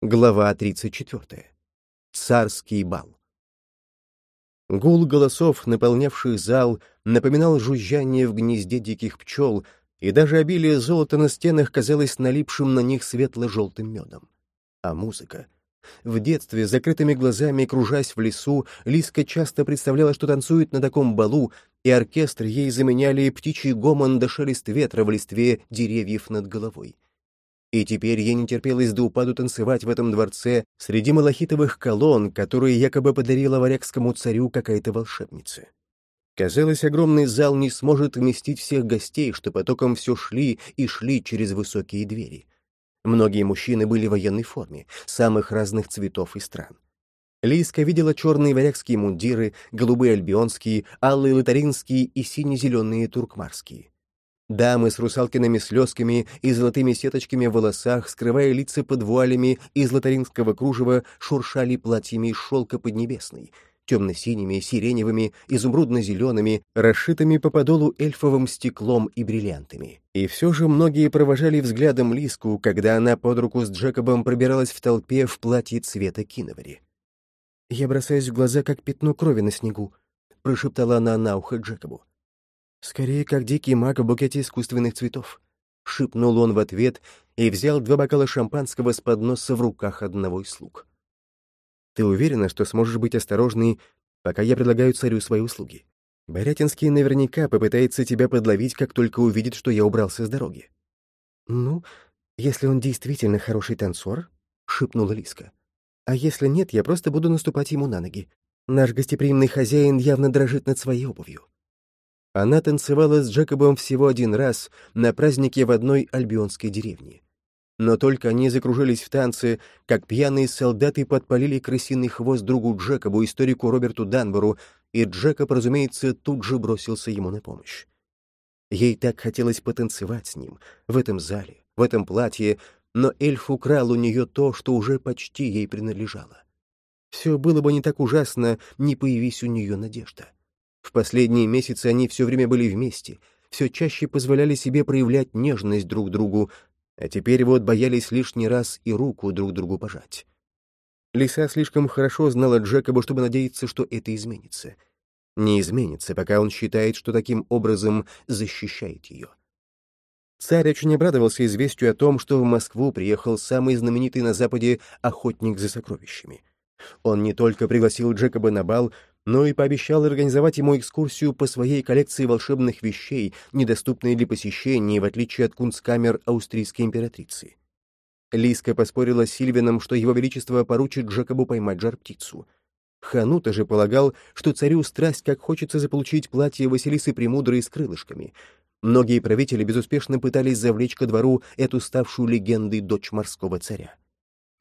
Глава 34. Царский бал. Гул голосов, наполнявших зал, напоминал жужжание в гнезде диких пчел, и даже обилие золота на стенах казалось налипшим на них светло-желтым медом. А музыка? В детстве, закрытыми глазами, кружась в лесу, Лиска часто представляла, что танцует на таком балу, и оркестр ей заменяли птичий гомон да шелест ветра в листве деревьев над головой. И теперь ей не терпелось до упаду танцевать в этом дворце среди малахитовых колонн, которые якобы подарила варягскому царю какая-то волшебница. Казалось, огромный зал не сможет вместить всех гостей, что потоком все шли и шли через высокие двери. Многие мужчины были в военной форме, самых разных цветов и стран. Лиска видела черные варягские мундиры, голубые альбионские, алые лотаринские и сине-зеленые туркмарские. Дамы с русалкиными слезками и золотыми сеточками в волосах, скрывая лица под вуалями из лотаринского кружева, шуршали платьями из шелка поднебесной, темно-синими, сиреневыми, изумрудно-зелеными, расшитыми по подолу эльфовым стеклом и бриллиантами. И все же многие провожали взглядом Лиску, когда она под руку с Джекобом пробиралась в толпе в платье цвета киновари. «Я бросаюсь в глаза, как пятно крови на снегу», — прошептала она на ухо Джекобу. «Скорее, как дикий маг в букете искусственных цветов», — шепнул он в ответ и взял два бокала шампанского с подноса в руках одного из слуг. «Ты уверена, что сможешь быть осторожной, пока я предлагаю царю свои услуги? Борятинский наверняка попытается тебя подловить, как только увидит, что я убрался с дороги». «Ну, если он действительно хороший танцор», — шепнула Лиска. «А если нет, я просто буду наступать ему на ноги. Наш гостеприимный хозяин явно дрожит над своей обувью». Она танцевала с Джекобом всего один раз на празднике в одной альбионской деревне. Но только они закружились в танце, как пьяные солдаты подпалили крысиный хвост другу Джекобу, историку Роберту Данбору, и Джекоб, разумеется, тут же бросился ему на помощь. Ей так хотелось потанцевать с ним, в этом зале, в этом платье, но эльф украл у нее то, что уже почти ей принадлежало. Все было бы не так ужасно, не появись у нее надежда. В последние месяцы они все время были вместе, все чаще позволяли себе проявлять нежность друг другу, а теперь вот боялись лишний раз и руку друг другу пожать. Лиса слишком хорошо знала Джекоба, чтобы надеяться, что это изменится. Не изменится, пока он считает, что таким образом защищает ее. Царь очень обрадовался известию о том, что в Москву приехал самый знаменитый на Западе охотник за сокровищами. Он не только пригласил Джекоба на бал, но и пообещал организовать ему экскурсию по своей коллекции волшебных вещей, недоступной для посещения, в отличие от кунсткамер австрийской императрицы. Лиска поспорила с Сильвином, что его величество поручит Джекобу поймать жар-птицу. Ханута же полагал, что царю страсть как хочется заполучить платье Василисы Премудрой с крылышками. Многие правители безуспешно пытались завлечь ко двору эту ставшую легендой дочь морского царя.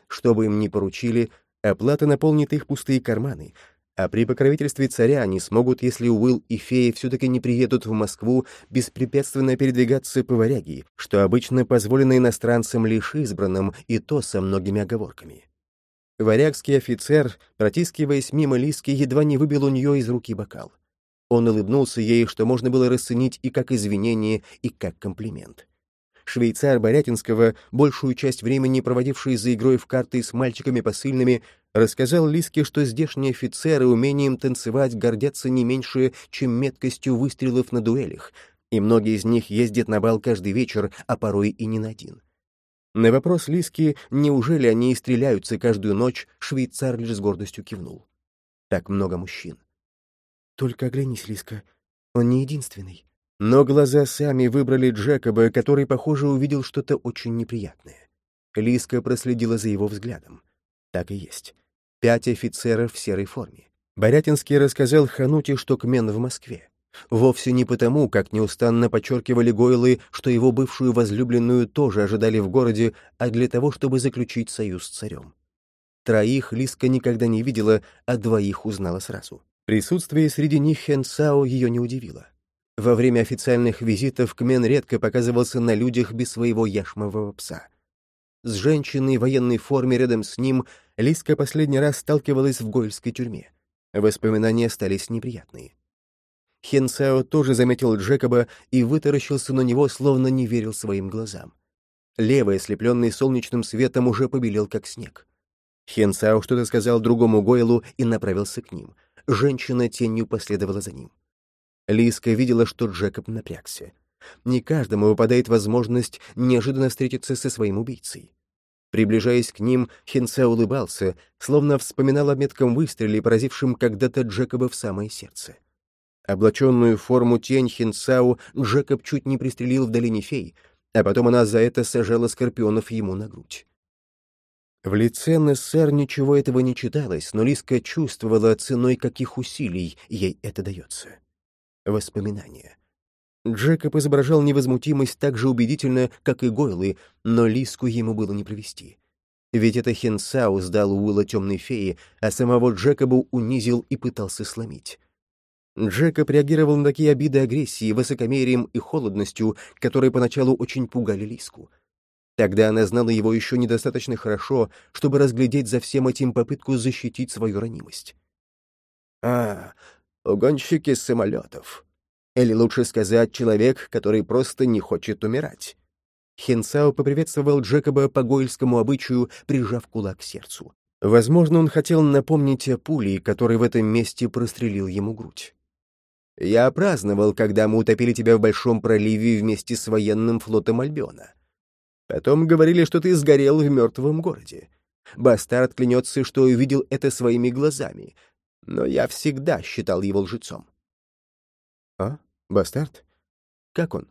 Что бы им ни поручили, оплата наполнит их пустые карманы — а при покровительстве царя они смогут, если Уилл и феи все-таки не приедут в Москву, беспрепятственно передвигаться по варяги, что обычно позволено иностранцам лишь избранным, и то со многими оговорками. Варягский офицер, протискиваясь мимо Лиски, едва не выбил у нее из руки бокал. Он улыбнулся ей, что можно было расценить и как извинение, и как комплимент. Швейцар Борятинского, большую часть времени проводивший за игрой в карты с мальчиками посыльными, рассказал Лиске, что здешние офицеры умением танцевать гордятся не меньше, чем меткостью выстрелов на дуэлях, и многие из них ездят на бал каждый вечер, а порой и не на один. На вопрос Лиски, неужели они и стреляются каждую ночь, швейцар лишь с гордостью кивнул. Так много мужчин. «Только оглянись, Лиска, он не единственный». Но глаза сами выбрали Джекоба, который, похоже, увидел что-то очень неприятное. Лиска проследила за его взглядом. Так и есть. Пять офицеров в серой форме. Борятинский рассказал Хануте, что Кмен в Москве. Вовсе не потому, как неустанно подчеркивали Гойлы, что его бывшую возлюбленную тоже ожидали в городе, а для того, чтобы заключить союз с царем. Троих Лиска никогда не видела, а двоих узнала сразу. Присутствие среди них Хен Сао ее не удивило. Во время официальных визитов Кмен редко показывался на людях без своего яшмового пса. С женщиной в военной форме рядом с ним Лиска последний раз сталкивалась в Гольской тюрьме. Воспоминания остались неприятные. Хенсао тоже заметил Джекоба и вытаращился на него, словно не верил своим глазам. Левый, ослепленный солнечным светом, уже побелел, как снег. Хенсао что-то сказал другому Гойлу и направился к ним. Женщина тенью последовала за ним. Лиска видела, что Джекоб напрягся. Не каждому выпадает возможность неожиданно встретиться со своим убийцей. Приближаясь к ним, Хинце улыбался, словно вспоминал о метком выстреле, поразившем когда-то Джекоба в самое сердце. Облаченную в форму тень Хинцау Джекоб чуть не пристрелил в долине фей, а потом она за это сажала скорпионов ему на грудь. В лице Нессер ничего этого не читалось, но Лиска чувствовала, ценой каких усилий ей это дается. Воспоминания. Джекоб изображал невозмутимость так же убедительно, как и Гойлы, но Лиску ему было не провести. Ведь это Хенсау сдал Уилла темной феи, а самого Джекобу унизил и пытался сломить. Джекоб реагировал на такие обиды агрессии, высокомерием и холодностью, которые поначалу очень пугали Лиску. Тогда она знала его еще недостаточно хорошо, чтобы разглядеть за всем этим попытку защитить свою ранимость. «А, угонщики самолетов», или лучше сказать, человек, который просто не хочет умирать. Хенсао поприветствовал Джекоба по гойльскому обычаю, прижав кулак к сердцу. Возможно, он хотел напомнить о пуле, который в этом месте прострелил ему грудь. «Я праздновал, когда мы утопили тебя в Большом проливе вместе с военным флотом Альбиона. Потом говорили, что ты сгорел в мертвом городе. Бастард клянется, что увидел это своими глазами, но я всегда считал его лжецом». «А?» «Бастард? Как он?»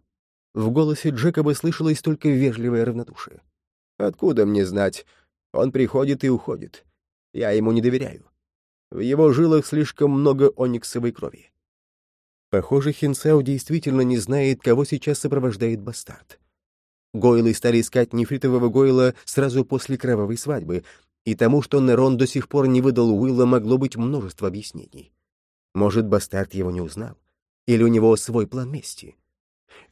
В голосе Джекоба слышалось только вежливое равнодушие. «Откуда мне знать? Он приходит и уходит. Я ему не доверяю. В его жилах слишком много ониксовой крови». Похоже, Хинсау действительно не знает, кого сейчас сопровождает бастард. Гойлы стали искать нефритового Гойла сразу после кровавой свадьбы, и тому, что Нерон до сих пор не выдал Уилла, могло быть множество объяснений. Может, бастард его не узнал? Или у него свой план мести?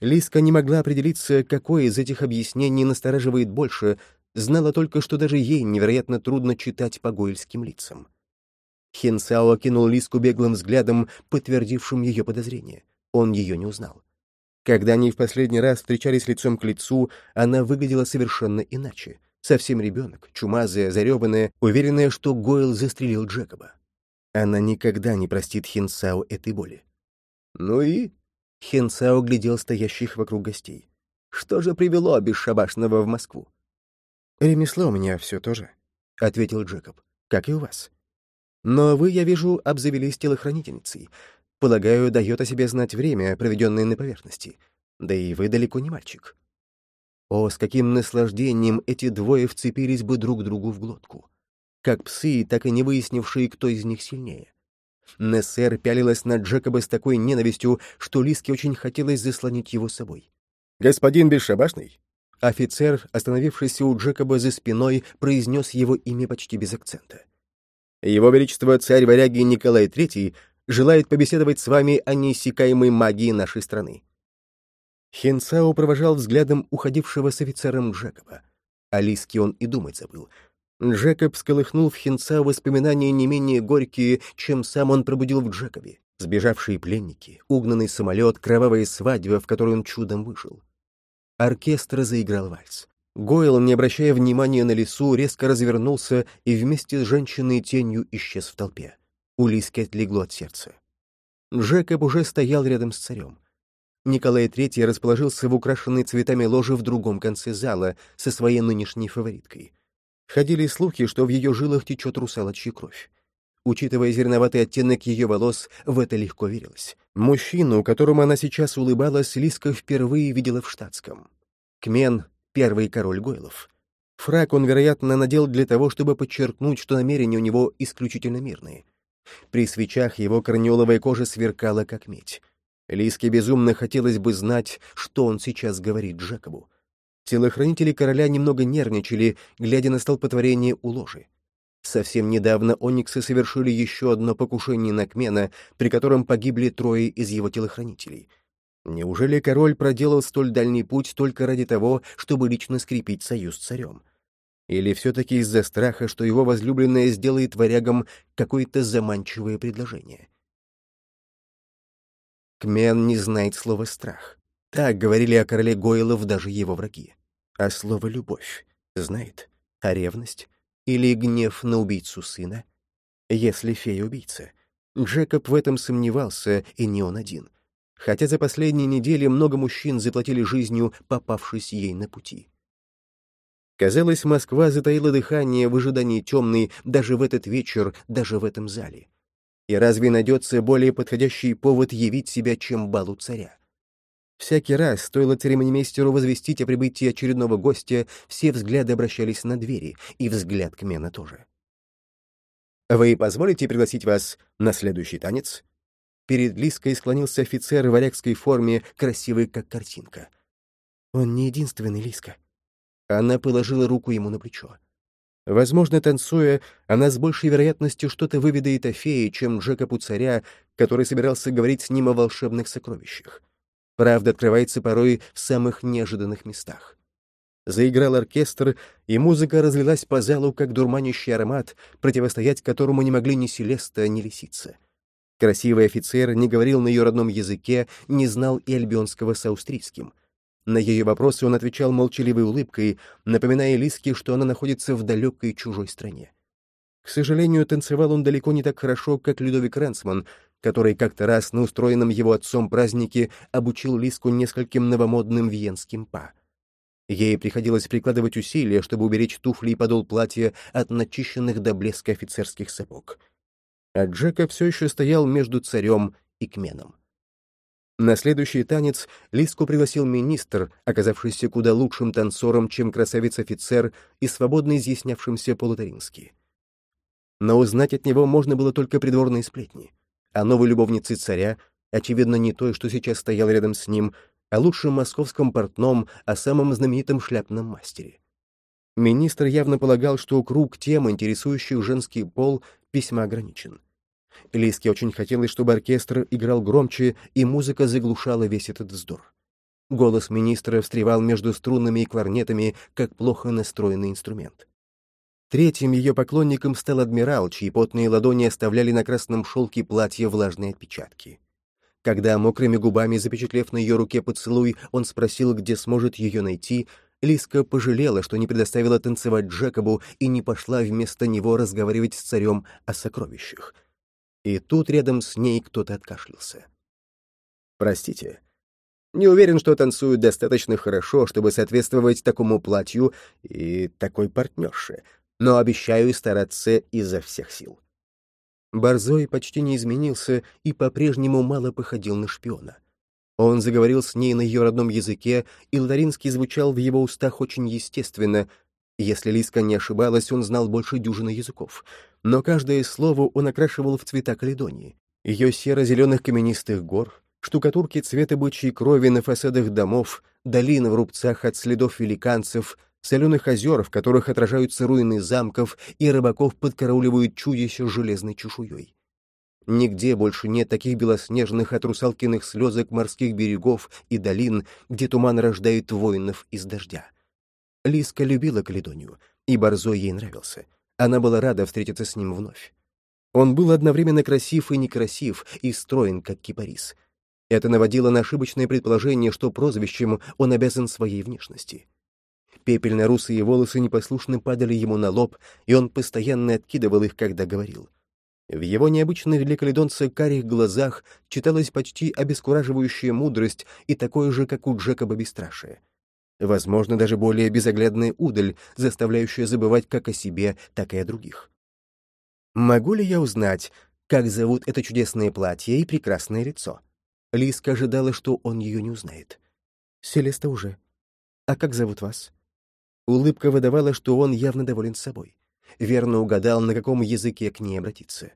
Лиска не могла определиться, какое из этих объяснений настораживает больше, знала только, что даже ей невероятно трудно читать по гойльским лицам. Хинсао окинул Лиску беглым взглядом, подтвердившим ее подозрение. Он ее не узнал. Когда они в последний раз встречались лицом к лицу, она выглядела совершенно иначе. Совсем ребенок, чумазая, зареванная, уверенная, что Гойл застрелил Джекоба. Она никогда не простит Хинсао этой боли. «Ну и?» — Хенсао глядел стоящих вокруг гостей. «Что же привело бесшабашного в Москву?» «Ремесло у меня все тоже», — ответил Джекоб, — «как и у вас. Но вы, я вижу, обзавелись телохранительницей. Полагаю, дает о себе знать время, проведенное на поверхности. Да и вы далеко не мальчик». О, с каким наслаждением эти двое вцепились бы друг другу в глотку. Как псы, так и не выяснившие, кто из них сильнее. Нессер пялилась на Джекоба с такой ненавистью, что Лиске очень хотелось заслонить его собой. «Господин Бесшабашный?» Офицер, остановившийся у Джекоба за спиной, произнес его имя почти без акцента. «Его Величество царь варяги Николай III желает побеседовать с вами о неиссякаемой магии нашей страны». Хенсао провожал взглядом уходившего с офицером Джекоба. О Лиске он и думать забыл — Джекоб сколыхнул в Хинца воспоминания не менее горькие, чем сам он пробудил в Джекобе. Сбежавшие пленники, угнанный самолет, кровавая свадьба, в которую он чудом вышел. Оркестр заиграл вальс. Гойл, не обращая внимания на лесу, резко развернулся и вместе с женщиной тенью исчез в толпе. У Лиски отлегло от сердца. Джекоб уже стоял рядом с царем. Николай III расположился в украшенной цветами ложе в другом конце зала со своей нынешней фавориткой — Ходили слухи, что в ее жилах течет русалочья кровь. Учитывая зерноватый оттенок ее волос, в это легко верилось. Мужчину, которому она сейчас улыбалась, Лиска впервые видела в штатском. Кмен — первый король Гойлов. Фрак он, вероятно, надел для того, чтобы подчеркнуть, что намерения у него исключительно мирные. При свечах его корнеоловая кожа сверкала, как медь. Лиске безумно хотелось бы знать, что он сейчас говорит Джекобу. Телохранители короля немного нервничали, глядя на столпотворение у ложи. Совсем недавно Ониксы совершили еще одно покушение на Кмена, при котором погибли трое из его телохранителей. Неужели король проделал столь дальний путь только ради того, чтобы лично скрепить союз с царем? Или все-таки из-за страха, что его возлюбленная сделает варягам какое-то заманчивое предложение? Кмен не знает слова «страх». Так говорили о короле Гойлов даже его враги. А слово «любовь» знает, а ревность или гнев на убийцу сына? Если фея убийца. Джекоб в этом сомневался, и не он один. Хотя за последние недели много мужчин заплатили жизнью, попавшись ей на пути. Казалось, Москва затаила дыхание в ожидании темной даже в этот вечер, даже в этом зале. И разве найдется более подходящий повод явить себя, чем балу царя? Всякий раз, стоило церемонимейстеру возвестить о прибытии очередного гостя, все взгляды обращались на двери, и взгляд Кмена тоже. «Вы позволите пригласить вас на следующий танец?» Перед Лиской склонился офицер в варягской форме, красивый как картинка. «Он не единственный, Лиска». Она положила руку ему на плечо. Возможно, танцуя, она с большей вероятностью что-то выведает о фее, чем Джека Пуцаря, который собирался говорить с ним о волшебных сокровищах. Правда открывается порой в самых неожиданных местах. Заиграл оркестр, и музыка разлилась по залу, как дурманящий аромат, противостоять которому не могли ни Селеста, ни Лисица. Красивый офицер не говорил на ее родном языке, не знал и альбионского с австрийским. На ее вопросы он отвечал молчаливой улыбкой, напоминая Лиске, что она находится в далекой чужой стране. К сожалению, танцевал он далеко не так хорошо, как Людовик Ренсман, который как-то раз на устроенном его отцом празднике обучил Лиску нескольким новомодным венским па. Ей приходилось прикладывать усилия, чтобы уберечь туфли и подол платья от начищенных до блеска офицерских сапог. А Джека все еще стоял между царем и кменом. На следующий танец Лиску пригласил министр, оказавшийся куда лучшим танцором, чем красавец-офицер и свободно изъяснявшимся полутарински. Но узнать от него можно было только придворные сплетни — о новой любовнице царя, очевидно, не той, что сейчас стоял рядом с ним, о лучшем московском портном, о самом знаменитом шляпном мастере. Министр явно полагал, что круг тем, интересующих женский пол, весьма ограничен. Лиске очень хотелось, чтобы оркестр играл громче, и музыка заглушала весь этот вздор. Голос министра встревал между струнами и кларнетами, как плохо настроенный инструмент. Третьим ее поклонником стал адмирал, чьи потные ладони оставляли на красном шелке платья влажные отпечатки. Когда, мокрыми губами запечатлев на ее руке поцелуй, он спросил, где сможет ее найти, Лиска пожалела, что не предоставила танцевать Джекобу и не пошла вместо него разговаривать с царем о сокровищах. И тут рядом с ней кто-то откашлялся. «Простите, не уверен, что танцуют достаточно хорошо, чтобы соответствовать такому платью и такой партнерше», но обещаю стараться изо всех сил. Борзой почти не изменился и по-прежнему мало походил на шпиона. Он заговорил с ней на ее родном языке, и латаринский звучал в его устах очень естественно. Если Лиска не ошибалась, он знал больше дюжины языков. Но каждое слово он окрашивал в цвета Каледонии. Ее серо-зеленых каменистых гор, штукатурки цвета бычьей крови на фасадах домов, долины в рубцах от следов великанцев, соленых озер, в которых отражаются руины замков, и рыбаков подкарауливают чудища железной чешуей. Нигде больше нет таких белоснежных от русалкиных слезок морских берегов и долин, где туман рождает воинов из дождя. Лиска любила Каледонию, и Борзой ей нравился. Она была рада встретиться с ним вновь. Он был одновременно красив и некрасив, и строен, как кипарис. Это наводило на ошибочное предположение, что прозвищем он обязан своей внешности. Пепельно-русые волосы непослушно падали ему на лоб, и он постоянно откидывал их, когда говорил. В его необычных для каледонца карих глазах читалась почти обескураживающая мудрость и такое же, как у Джекоба бесстрашие. Возможно, даже более безоглядная удаль, заставляющая забывать как о себе, так и о других. «Могу ли я узнать, как зовут это чудесное платье и прекрасное лицо?» Лиска ожидала, что он ее не узнает. «Селеста уже. А как зовут вас?» Улыбка выдавала, что он явно доволен собой. Верно угадал, на каком языке к ней обратиться.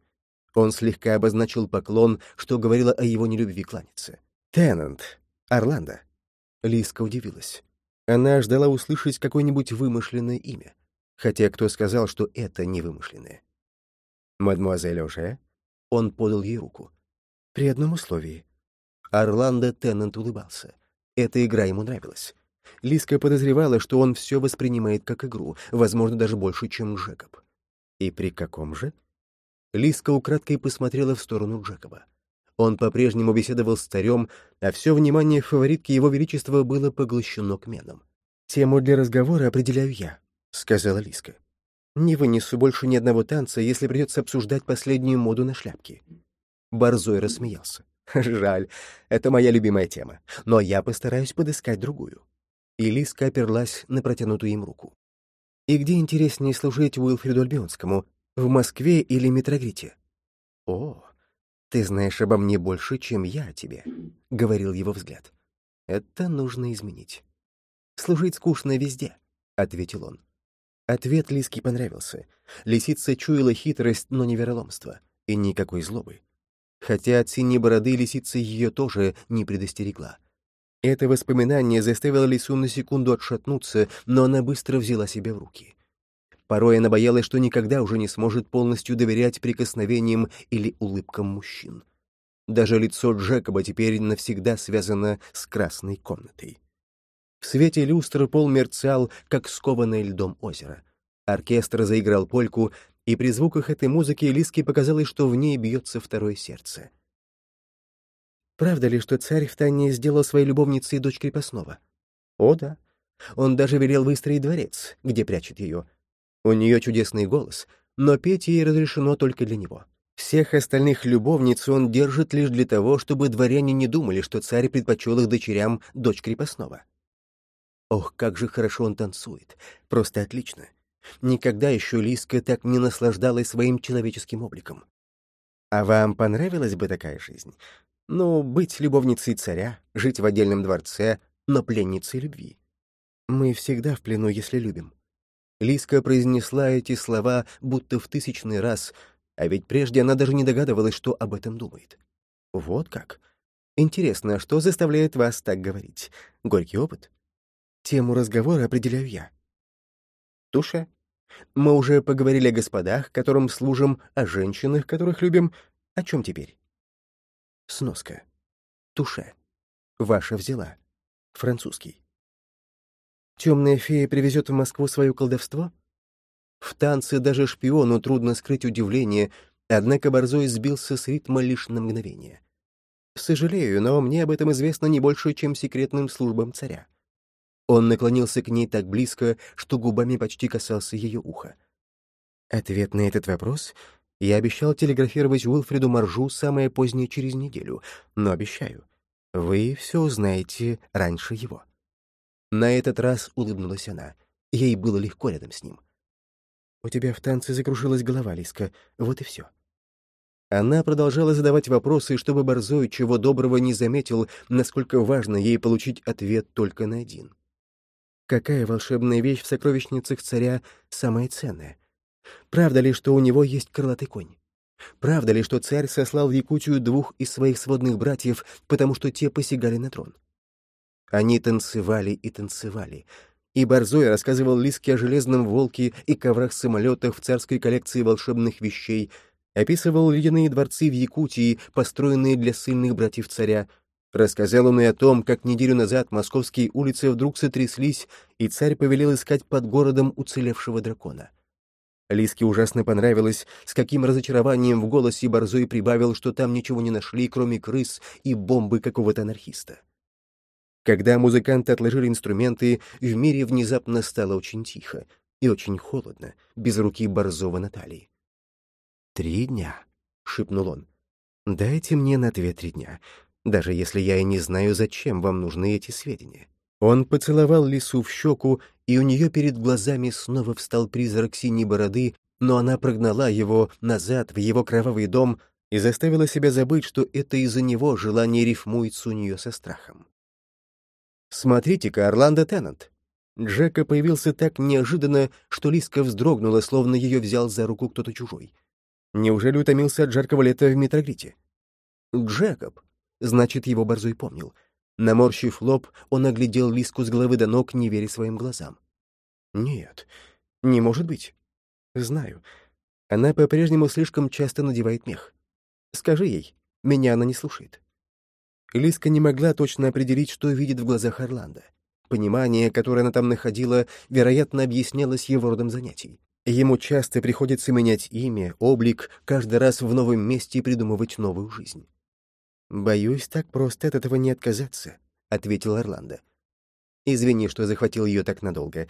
Он слегка обозначил поклон, что говорило о его нелюбви кланяться. «Теннант. Орландо». Лиска удивилась. Она ждала услышать какое-нибудь вымышленное имя. Хотя кто сказал, что это не вымышленное? «Мадемуазель уже?» Он подал ей руку. «При одном условии». Орландо Теннант улыбался. Эта игра ему нравилась. Лиска подозревала, что он все воспринимает как игру, возможно, даже больше, чем Джекоб. И при каком же? Лиска украдкой посмотрела в сторону Джекоба. Он по-прежнему беседовал с царем, а все внимание фаворитки его величества было поглощено кменом. «Тему для разговора определяю я», — сказала Лиска. Не вынесу больше ни одного танца, если придется обсуждать последнюю моду на шляпки. Борзой рассмеялся. Жаль, это моя любимая тема, но я постараюсь подыскать другую. И Лиска оперлась на протянутую им руку. И где интереснее служить Уилфриду Альбионскому, в Москве или Метрогрите? О, ты знаешь обо мне больше, чем я о тебе, — говорил его взгляд. Это нужно изменить. Служить скучно везде, — ответил он. Ответ Лиске понравился. Лисица чуяла хитрость, но не вероломство. И никакой злобы. Хотя от синей бороды лисица ее тоже не предостерегла. Это воспоминание заставило лису на секунду отшатнуться, но она быстро взяла себя в руки. Порой она боялась, что никогда уже не сможет полностью доверять прикосновениям или улыбкам мужчин. Даже лицо Джекоба теперь навсегда связано с красной комнатой. В свете люстры пол мерцал, как скованное льдом озеро. Оркестр заиграл польку, и при звуках этой музыки Лиске показалось, что в ней бьется второе сердце. Правда ли, что царь втайне сделал своей любовницей дочь крепостного? О, да. Он даже велел выстроить дворец, где прячет ее. У нее чудесный голос, но петь ей разрешено только для него. Всех остальных любовниц он держит лишь для того, чтобы дворяне не думали, что царь предпочел их дочерям дочь крепостного. Ох, как же хорошо он танцует. Просто отлично. Никогда еще Лиска так не наслаждалась своим человеческим обликом. А вам понравилась бы такая жизнь? Ну, быть любовницей царя, жить в отдельном дворце, но пленницей любви. Мы всегда в плену, если любим. Лиска произнесла эти слова будто в тысячный раз, а ведь прежде она даже не догадывалась, что об этом думает. Вот как. Интересно, что заставляет вас так говорить? Горький опыт? Тему разговора определяю я. Туша. Мы уже поговорили о господах, которым служим, о женщинах, которых любим. О чем теперь? Сноска. Туше. Ваша взяла. Французский. Темная фея привезет в Москву свое колдовство? В танце даже шпиону трудно скрыть удивление, однако Борзой сбился с ритма лишь на мгновение. Сожалею, но мне об этом известно не больше, чем секретным службам царя. Он наклонился к ней так близко, что губами почти касался ее уха. Ответ на этот вопрос я обещал телеграфировать Уилфреду Маржу самое позднее через неделю, но обещаю, вы все узнаете раньше его. На этот раз улыбнулась она. Ей было легко рядом с ним. «У тебя в танце закружилась голова, Лиска. Вот и все». Она продолжала задавать вопросы, чтобы Борзой чего доброго не заметил, насколько важно ей получить ответ только на один. Какая волшебная вещь в сокровищницах царя самая ценная? Правда ли, что у него есть крылатый конь? Правда ли, что царь сослал в Якутию двух из своих сводных братьев, потому что те посягали на трон? Они танцевали и танцевали. И Борзой рассказывал Лиске о железном волке и коврах-самолетах в царской коллекции волшебных вещей, описывал ледяные дворцы в Якутии, построенные для сильных братьев царя, Рассказал он и о том, как неделю назад московские улицы вдруг сотряслись, и царь повелел искать под городом уцелевшего дракона. Лиске ужасно понравилось, с каким разочарованием в голосе Борзой прибавил, что там ничего не нашли, кроме крыс и бомбы какого-то анархиста. Когда музыканты отложили инструменты, в мире внезапно стало очень тихо и очень холодно, без руки Борзова Натальи. «Три дня», — шепнул он. «Дайте мне на две-три дня даже если я и не знаю, зачем вам нужны эти сведения. Он поцеловал лису в щеку, и у нее перед глазами снова встал призрак синей бороды, но она прогнала его назад в его кровавый дом и заставила себя забыть, что это из-за него желание рифмуется у нее со страхом. «Смотрите-ка, Орландо Теннант!» Джека появился так неожиданно, что Лиска вздрогнула, словно ее взял за руку кто-то чужой. Неужели утомился от жаркого лета в Метрогрите? «Джекоб!» Значит, его Борзой помнил. Наморщив лоб, он оглядел Лиску с головы до ног, не веря своим глазам. «Нет, не может быть. Знаю. Она по-прежнему слишком часто надевает мех. Скажи ей, меня она не слушает». Лиска не могла точно определить, что видит в глазах Орландо. Понимание, которое она там находила, вероятно, объяснялось его родом занятий. Ему часто приходится менять имя, облик, каждый раз в новом месте придумывать новую жизнь. «Боюсь, так просто от этого не отказаться», — ответил Орландо. «Извини, что захватил ее так надолго.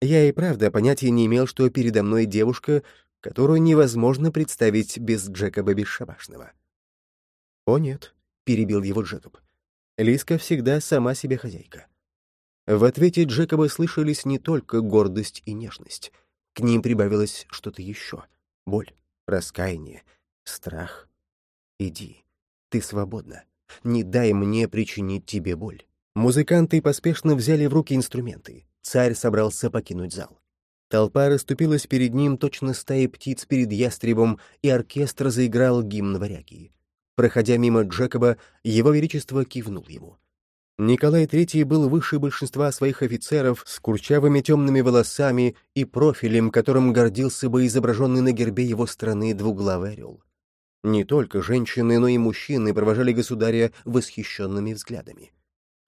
Я и правда понятия не имел, что передо мной девушка, которую невозможно представить без Джекоба Бесшабашного. «О нет», — перебил его Джекоб. «Лиска всегда сама себе хозяйка». В ответе Джекоба слышались не только гордость и нежность. К ним прибавилось что-то еще — боль, раскаяние, страх. «Иди, ты свободна. Не дай мне причинить тебе боль». Музыканты поспешно взяли в руки инструменты. Царь собрался покинуть зал. Толпа расступилась перед ним, точно стаи птиц перед ястребом, и оркестр заиграл гимн варяги. Проходя мимо Джекоба, его величество кивнул ему. Николай III был выше большинства своих офицеров с курчавыми темными волосами и профилем, которым гордился бы изображенный на гербе его страны двуглавый орел. Не только женщины, но и мужчины провожали государя восхищенными взглядами.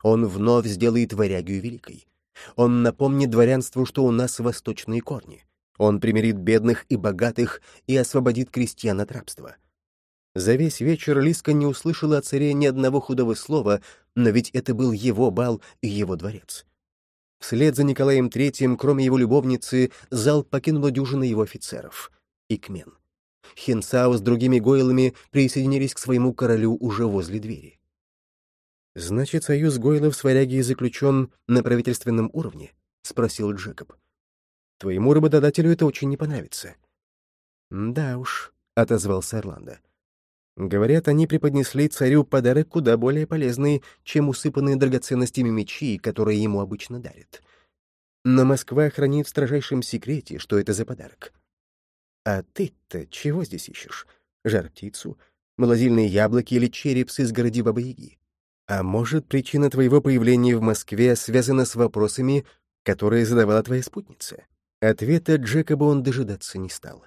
Он вновь сделает варягию великой. Он напомнит дворянству, что у нас восточные корни. Он примирит бедных и богатых и освободит крестьян от рабства. За весь вечер Лиска не услышала о царе ни одного худого слова, но ведь это был его бал и его дворец. Вслед за Николаем III, кроме его любовницы, зал покинула дюжина его офицеров. Икмен. Хинсао с другими гойлами присоединились к своему королю уже возле двери. «Значит, союз гойлов с варягией заключен на правительственном уровне?» — спросил Джекоб. «Твоему работодателю это очень не понравится». «Да уж», — отозвался Орландо. Говорят, они преподнесли царю подарок куда более полезный, чем усыпанные драгоценностями мечи, которые ему обычно дарят. Но Москва хранит в строжайшем секрете, что это за подарок. А ты-то чего здесь ищешь? Жар-птицу? Молодильные яблоки или череп с изгороди Бабы-Яги? А может, причина твоего появления в Москве связана с вопросами, которые задавала твоя спутница? Ответа Джекоба он дожидаться не стал.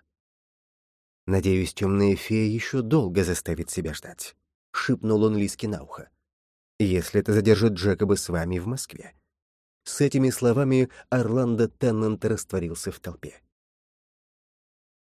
«Надеюсь, темная фея еще долго заставит себя ждать», — шипнул он Лиске на ухо. «Если это задержит Джекоба с вами в Москве». С этими словами Орландо Теннант растворился в толпе.